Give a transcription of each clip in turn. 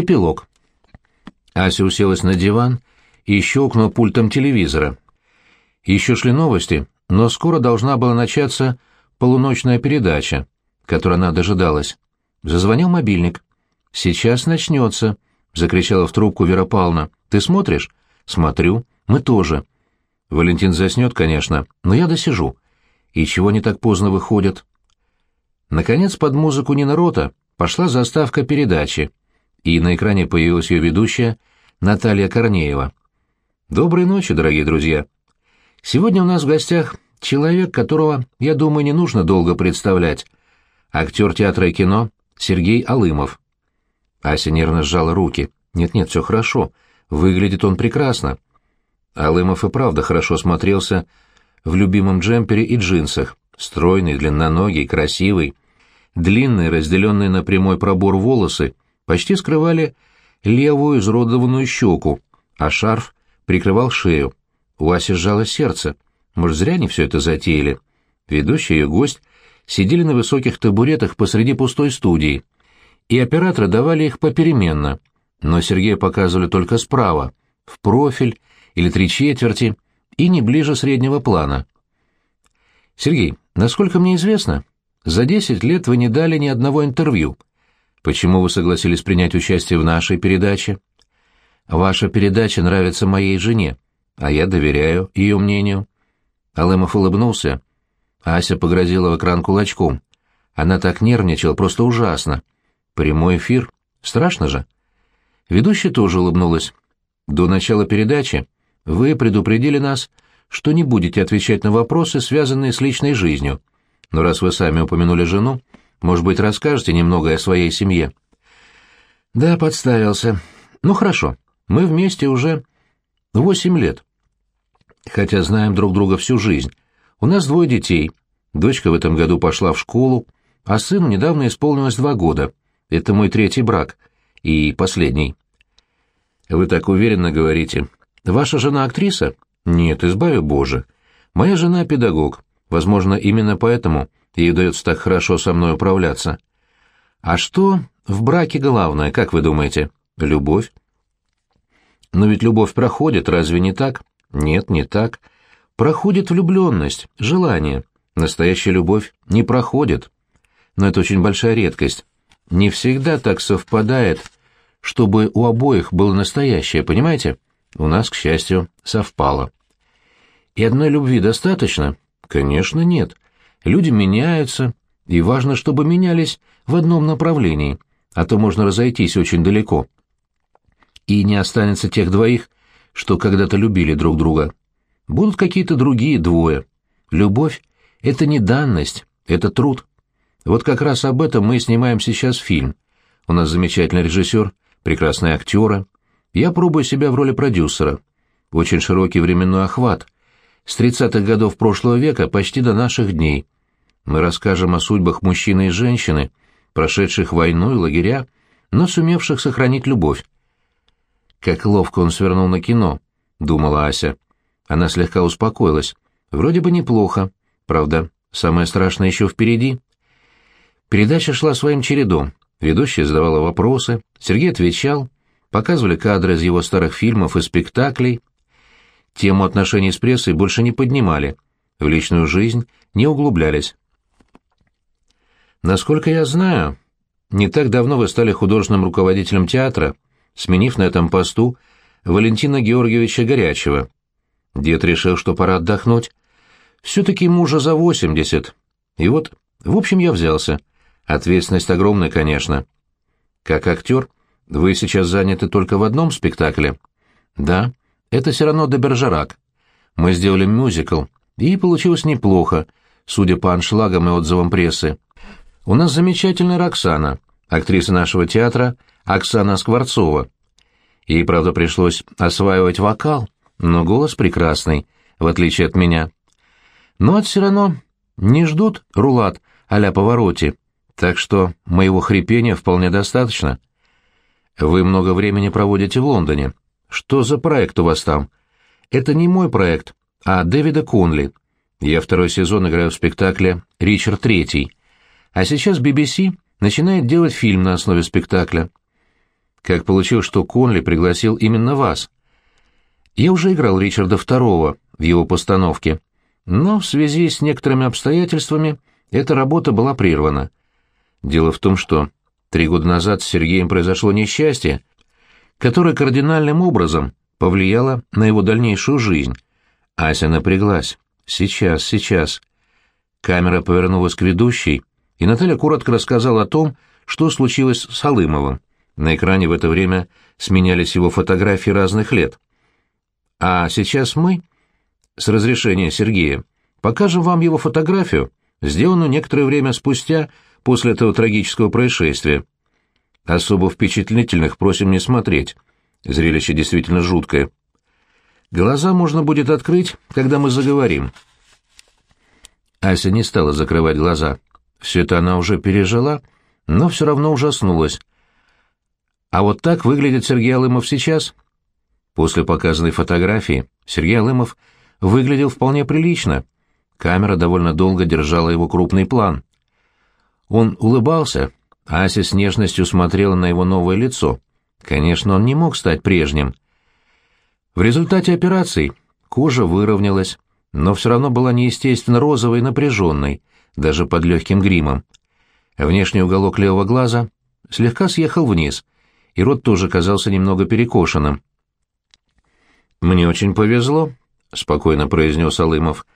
Эпилог. Ася уселась на диван и щелкнула пультом телевизора. Еще шли новости, но скоро должна была начаться полуночная передача, которой она дожидалась. Зазвонил мобильник. «Сейчас начнется», — закричала в трубку Вера Павловна. «Ты смотришь?» «Смотрю. Мы тоже». Валентин заснет, конечно, но я досижу. И чего не так поздно выходят? Наконец, под музыку Нина Рота пошла заставка передачи, и на экране появилась ее ведущая Наталья Корнеева. Доброй ночи, дорогие друзья. Сегодня у нас в гостях человек, которого, я думаю, не нужно долго представлять. Актер театра и кино Сергей Алымов. Ася нервно сжала руки. Нет-нет, все хорошо. Выглядит он прекрасно. Алымов и правда хорошо смотрелся в любимом джемпере и джинсах, стройный, длинноногий, красивый. Длинные, разделенные на прямой пробор волосы, почти скрывали левую изродованную щеку, а шарф прикрывал шею. У Аси сжало сердце. Может, зря они все это затеяли? Ведущий и гость сидели на высоких табуретах посреди пустой студии, и операторы давали их попеременно, но Сергея показывали только справа, в профиль или три четверти, и не ближе среднего плана. «Сергей, насколько мне известно, за десять лет вы не дали ни одного интервью. Почему вы согласились принять участие в нашей передаче?» «Ваша передача нравится моей жене, а я доверяю ее мнению». Алымов улыбнулся. Ася погрозила в экран кулачком. Она так нервничала, просто ужасно. Прямой эфир. Страшно же. Ведущая тоже улыбнулась. До начала передачи вы предупредили нас, что не будете отвечать на вопросы, связанные с личной жизнью. Но раз вы сами упомянули жену, может быть, расскажете немного о своей семье?» «Да, подставился. Ну, хорошо. Мы вместе уже восемь лет. Хотя знаем друг друга всю жизнь. У нас двое детей. Дочка в этом году пошла в школу, а сыну недавно исполнилось два года. Это мой третий брак. И последний». «Вы так уверенно говорите. Ваша жена актриса? Нет, избави Боже. Моя жена педагог. Возможно, именно поэтому ей удается так хорошо со мной управляться. А что в браке главное, как вы думаете? Любовь? Но ведь любовь проходит, разве не так? Нет, не так. Проходит влюбленность, желание. Настоящая любовь не проходит. Но это очень большая редкость. Не всегда так совпадает, чтобы у обоих было настоящее, понимаете? У нас, к счастью, совпало. И одной любви достаточно? Конечно, нет. Люди меняются, и важно, чтобы менялись в одном направлении, а то можно разойтись очень далеко. И не останется тех двоих, что когда-то любили друг друга. Будут какие-то другие двое. Любовь — это не данность, это труд. Вот как раз об этом мы снимаем сейчас фильм. У нас замечательный режиссер, прекрасные актеры, я пробую себя в роли продюсера. Очень широкий временной охват. С 30-х годов прошлого века почти до наших дней. Мы расскажем о судьбах мужчины и женщины, прошедших войну и лагеря, но сумевших сохранить любовь. Как ловко он свернул на кино, думала Ася. Она слегка успокоилась. Вроде бы неплохо. Правда, самое страшное еще впереди. Передача шла своим чередом. Ведущая задавала вопросы, Сергей отвечал, показывали кадры из его старых фильмов и спектаклей. Тему отношений с прессой больше не поднимали, в личную жизнь не углублялись. Насколько я знаю, не так давно вы стали художественным руководителем театра, сменив на этом посту Валентина Георгиевича Горячего. Дед решил, что пора отдохнуть. Все-таки ему уже за восемьдесят. И вот, в общем, я взялся. Ответственность огромная, конечно. Как актер вы сейчас заняты только в одном спектакле? Да. Это все равно де Бержерак. Мы сделали мюзикл, и получилось неплохо, судя по аншлагам и отзывам прессы. У нас замечательная Роксана, актриса нашего театра Оксана Скворцова. Ей, правда, пришлось осваивать вокал, но голос прекрасный, в отличие от меня. Но от все равно не ждут рулат а-ля повороте, так что моего хрипения вполне достаточно. Вы много времени проводите в Лондоне. Что за проект у вас там? Это не мой проект, а Дэвида Конли. Я второй сезон играю в спектакле «Ричард Третий». А сейчас BBC начинает делать фильм на основе спектакля. как получилось, что Конли пригласил именно вас. Я уже играл Ричарда II в его постановке, но в связи с некоторыми обстоятельствами эта работа была прервана. Дело в том, что три года назад с Сергеем произошло несчастье, которое кардинальным образом повлияло на его дальнейшую жизнь. Ася напряглась. «Сейчас, сейчас». Камера повернулась к ведущей, и Наталья коротко рассказала о том, что случилось с Алымовым. На экране в это время сменялись его фотографии разных лет. А сейчас мы, с разрешения Сергея, покажем вам его фотографию, сделанную некоторое время спустя после этого трагического происшествия. Особо впечатлительных просим не смотреть. Зрелище действительно жуткое. Глаза можно будет открыть, когда мы заговорим. Ася не стала закрывать глаза. Все это она уже пережила, но все равно ужаснулась. А вот так выглядит Сергей Алымов сейчас. После показанной фотографии Сергей Алымов выглядел вполне прилично. Камера довольно долго держала его крупный план. Он улыбался, Ася с нежностью смотрела на его новое лицо. Конечно, он не мог стать прежним. В результате операций кожа выровнялась, но все равно была неестественно розовой и напряженной, даже под легким гримом. Внешний уголок левого глаза слегка съехал вниз, и рот тоже казался немного перекошенным. «Мне очень повезло», — спокойно произнес Алымов.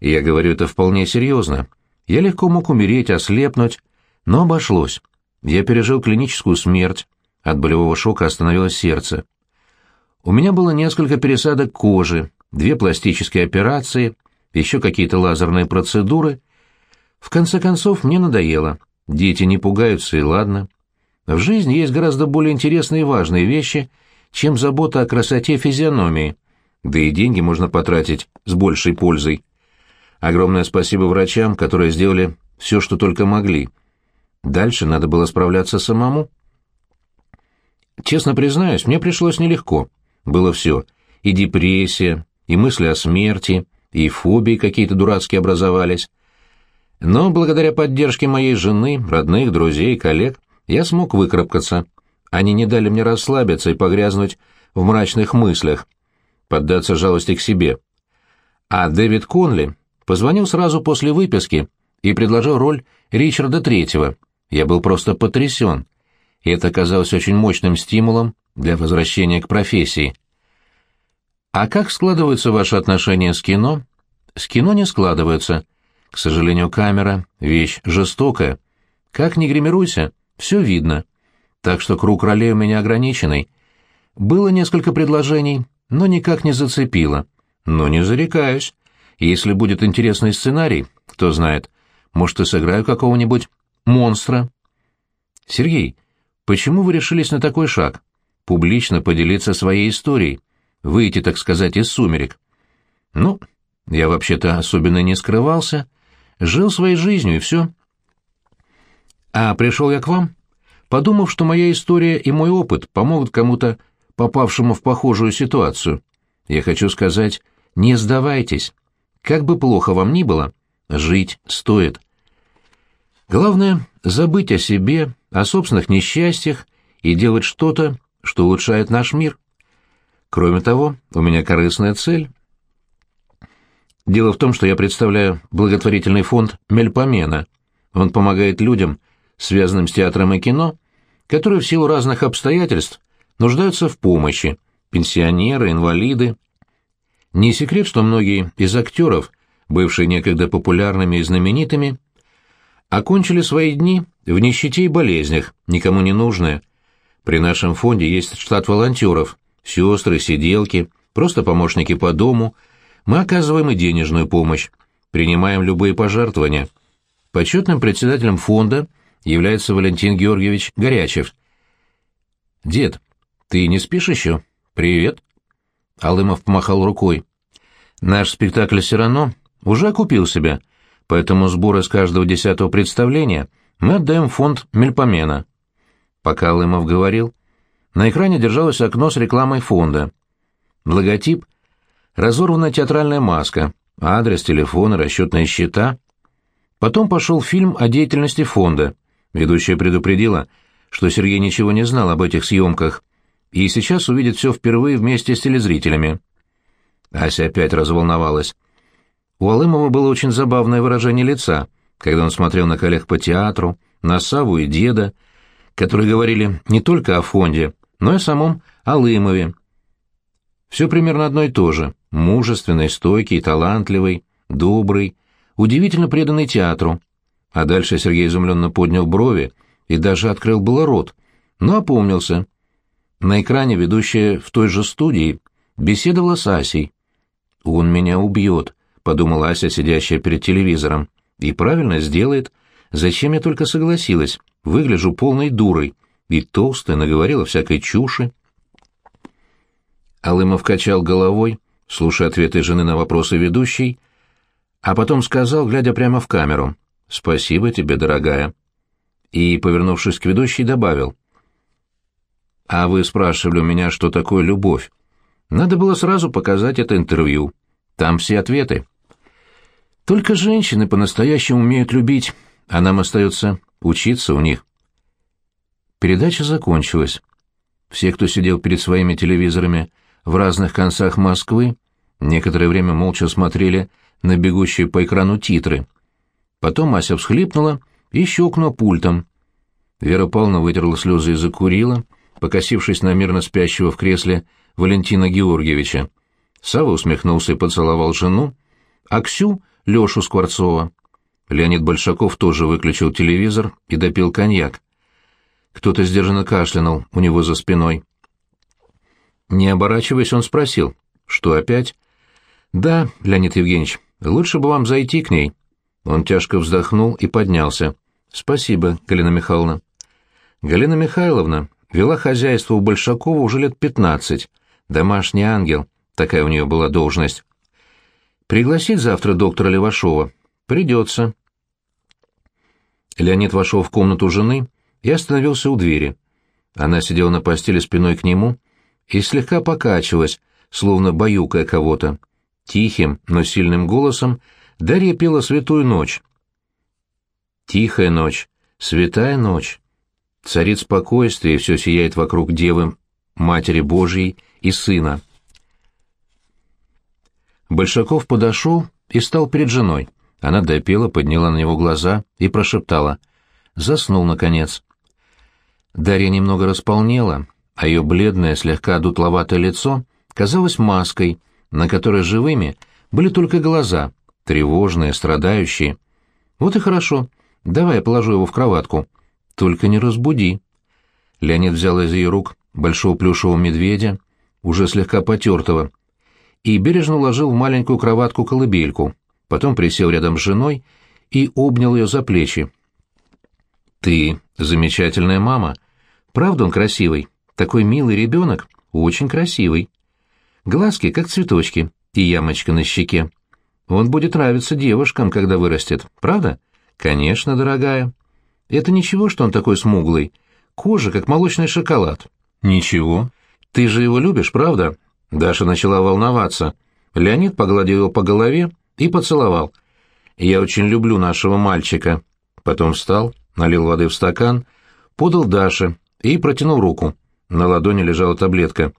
«Я говорю это вполне серьезно. Я легко мог умереть, ослепнуть, но обошлось. Я пережил клиническую смерть, от болевого шока остановилось сердце. У меня было несколько пересадок кожи, две пластические операции, еще какие-то лазерные процедуры. В конце концов, мне надоело. Дети не пугаются, и ладно. В жизни есть гораздо более интересные и важные вещи, чем забота о красоте физиономии. Да и деньги можно потратить с большей пользой. Огромное спасибо врачам, которые сделали все, что только могли. Дальше надо было справляться самому. Честно признаюсь, мне пришлось нелегко. Было все. И депрессия, и мысли о смерти, и фобии какие-то дурацкие образовались. Но благодаря поддержке моей жены, родных, друзей, коллег, я смог выкарабкаться. Они не дали мне расслабиться и погрязнуть в мрачных мыслях, поддаться жалости к себе. А Дэвид Конли позвонил сразу после выписки и предложил роль Ричарда Третьего. Я был просто потрясен и это оказалось очень мощным стимулом для возвращения к профессии. А как складываются ваши отношения с кино? С кино не складываются. К сожалению, камера — вещь жестокая. Как ни гримируйся, все видно. Так что круг ролей у меня ограниченный. Было несколько предложений, но никак не зацепило. Но не зарекаюсь. Если будет интересный сценарий, кто знает, может, и сыграю какого-нибудь монстра. Сергей, Почему вы решились на такой шаг? Публично поделиться своей историей, выйти, так сказать, из сумерек. Ну, я вообще-то особенно не скрывался, жил своей жизнью и все. А пришел я к вам, подумав, что моя история и мой опыт помогут кому-то, попавшему в похожую ситуацию. Я хочу сказать, не сдавайтесь. Как бы плохо вам ни было, жить стоит. Главное — забыть о себе, о собственных несчастьях и делать что-то, что улучшает наш мир. Кроме того, у меня корыстная цель. Дело в том, что я представляю благотворительный фонд «Мельпомена». Он помогает людям, связанным с театром и кино, которые в силу разных обстоятельств нуждаются в помощи, пенсионеры, инвалиды. Не секрет, что многие из актеров, бывшие некогда популярными и знаменитыми, окончили свои дни в нищете и болезнях, никому не нужные. При нашем фонде есть штат волонтеров, сестры, сиделки, просто помощники по дому. Мы оказываем и денежную помощь, принимаем любые пожертвования. Почетным председателем фонда является Валентин Георгиевич Горячев. «Дед, ты не спишь еще? Привет!» Алымов помахал рукой. «Наш спектакль все равно уже окупил себя» поэтому сборы с каждого десятого представления мы отдаем фонд Мельпомена. Пока Лымов говорил, на экране держалось окно с рекламой фонда. Логотип — разорванная театральная маска, адрес, телефоны, расчетные счета. Потом пошел фильм о деятельности фонда. Ведущая предупредила, что Сергей ничего не знал об этих съемках, и сейчас увидит все впервые вместе с телезрителями. Ася опять разволновалась. У Алымова было очень забавное выражение лица, когда он смотрел на коллег по театру, на Саву и деда, которые говорили не только о фонде, но и о самом Алымове. Все примерно одно и то же. Мужественный, стойкий, талантливый, добрый, удивительно преданный театру. А дальше Сергей изумленно поднял брови и даже открыл было рот, но опомнился. На экране ведущая в той же студии беседовала с Асей. «Он меня убьет», — подумала Ася, сидящая перед телевизором. «И правильно сделает. Зачем я только согласилась? Выгляжу полной дурой. И толстая наговорила всякой чуши». Алымов качал головой, слушая ответы жены на вопросы ведущей, а потом сказал, глядя прямо в камеру, «Спасибо тебе, дорогая». И, повернувшись к ведущей, добавил, «А вы спрашивали у меня, что такое любовь. Надо было сразу показать это интервью. Там все ответы». Только женщины по-настоящему умеют любить, а нам остается учиться у них. Передача закончилась. Все, кто сидел перед своими телевизорами в разных концах Москвы, некоторое время молча смотрели на бегущие по экрану титры. Потом Ася всхлипнула и щелкнула пультом. Вера Павловна вытерла слезы и закурила, покосившись на мирно спящего в кресле Валентина Георгиевича. Сава усмехнулся и поцеловал жену, а Ксю — Лешу Скворцова. Леонид Большаков тоже выключил телевизор и допил коньяк. Кто-то сдержанно кашлянул у него за спиной. Не оборачиваясь, он спросил, что опять? «Да, Леонид Евгеньевич, лучше бы вам зайти к ней». Он тяжко вздохнул и поднялся. «Спасибо, Галина Михайловна». Галина Михайловна вела хозяйство у Большакова уже лет пятнадцать. Домашний ангел, такая у нее была должность. «Пригласить завтра доктора Левашова?» «Придется». Леонид вошел в комнату жены и остановился у двери. Она сидела на постели спиной к нему и слегка покачивалась, словно баюкая кого-то. Тихим, но сильным голосом Дарья пела «Святую ночь». Тихая ночь, святая ночь. Царит спокойствие, все сияет вокруг Девы, Матери Божьей и Сына. Большаков подошел и стал перед женой. Она допела, подняла на него глаза и прошептала. Заснул, наконец. Дарья немного располнела, а ее бледное, слегка дутловатое лицо казалось маской, на которой живыми были только глаза, тревожные, страдающие. Вот и хорошо. Давай я положу его в кроватку. Только не разбуди. Леонид взял из ее рук большого плюшевого медведя, уже слегка потертого, и бережно уложил в маленькую кроватку-колыбельку, потом присел рядом с женой и обнял ее за плечи. «Ты замечательная мама. Правда он красивый? Такой милый ребенок, очень красивый. Глазки, как цветочки, и ямочка на щеке. Он будет нравиться девушкам, когда вырастет, правда? Конечно, дорогая. Это ничего, что он такой смуглый. Кожа, как молочный шоколад. Ничего. Ты же его любишь, правда? Даша начала волноваться. Леонид погладил его по голове и поцеловал. «Я очень люблю нашего мальчика». Потом встал, налил воды в стакан, подал Даше и протянул руку. На ладони лежала таблетка.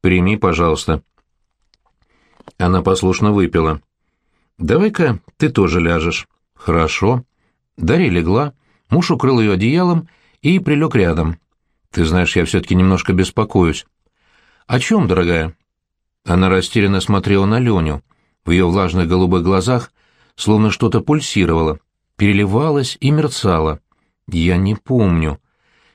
«Прими, пожалуйста». Она послушно выпила. «Давай-ка ты тоже ляжешь». «Хорошо». Дарья легла, муж укрыл ее одеялом и прилег рядом. «Ты знаешь, я все-таки немножко беспокоюсь». «О чем, дорогая?» Она растерянно смотрела на Леню. В ее влажных голубых глазах словно что-то пульсировало, переливалось и мерцало. «Я не помню».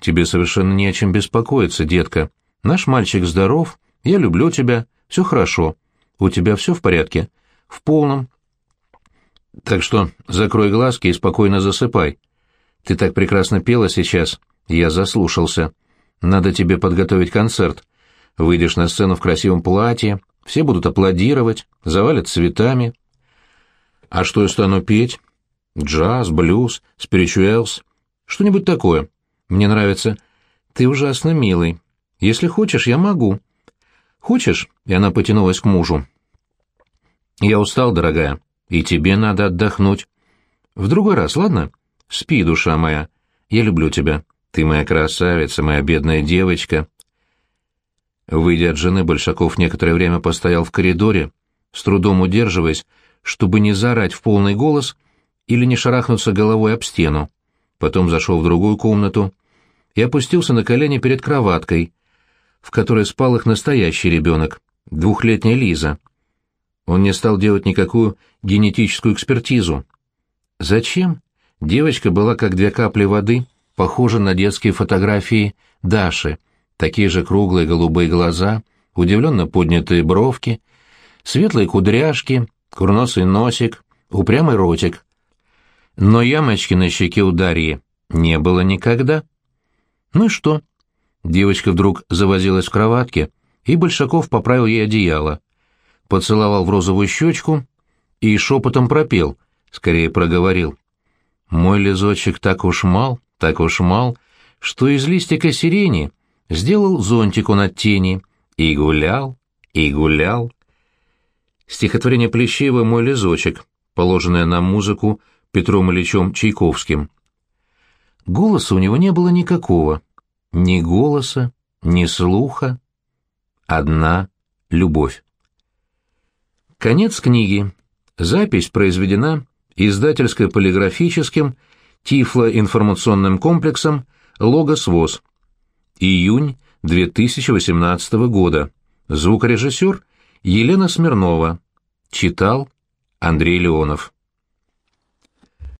«Тебе совершенно не о чем беспокоиться, детка. Наш мальчик здоров, я люблю тебя, все хорошо. У тебя все в порядке?» «В полном». «Так что закрой глазки и спокойно засыпай. Ты так прекрасно пела сейчас, я заслушался. Надо тебе подготовить концерт. Выйдешь на сцену в красивом платье, все будут аплодировать, завалят цветами. А что я стану петь? Джаз, блюз, спиричуэлс, что-нибудь такое. Мне нравится. Ты ужасно милый. Если хочешь, я могу. Хочешь?» И она потянулась к мужу. «Я устал, дорогая, и тебе надо отдохнуть. В другой раз, ладно? Спи, душа моя. Я люблю тебя. Ты моя красавица, моя бедная девочка. Выйдя от жены, Большаков некоторое время постоял в коридоре, с трудом удерживаясь, чтобы не заорать в полный голос или не шарахнуться головой об стену. Потом зашел в другую комнату и опустился на колени перед кроваткой, в которой спал их настоящий ребенок, двухлетняя Лиза. Он не стал делать никакую генетическую экспертизу. Зачем? Девочка была как две капли воды, похожа на детские фотографии Даши, такие же круглые голубые глаза, удивленно поднятые бровки, светлые кудряшки, курносый носик, упрямый ротик. Но ямочки на щеке у Дарьи не было никогда. Ну и что? Девочка вдруг завозилась в кроватке, и Большаков поправил ей одеяло, поцеловал в розовую щечку и шепотом пропел, скорее проговорил. «Мой лизочек так уж мал, так уж мал, что из листика сирени сделал зонтик он от тени, и гулял, и гулял». Стихотворение Плещеева «Мой лизочек», положенное на музыку Петром Ильичем Чайковским. Голоса у него не было никакого. Ни голоса, ни слуха. Одна любовь. Конец книги. Запись произведена издательско-полиграфическим Тифло-информационным комплексом «Логос ВОЗ». Июнь 2018 года. Звукорежиссер Елена Смирнова. Читал Андрей Леонов.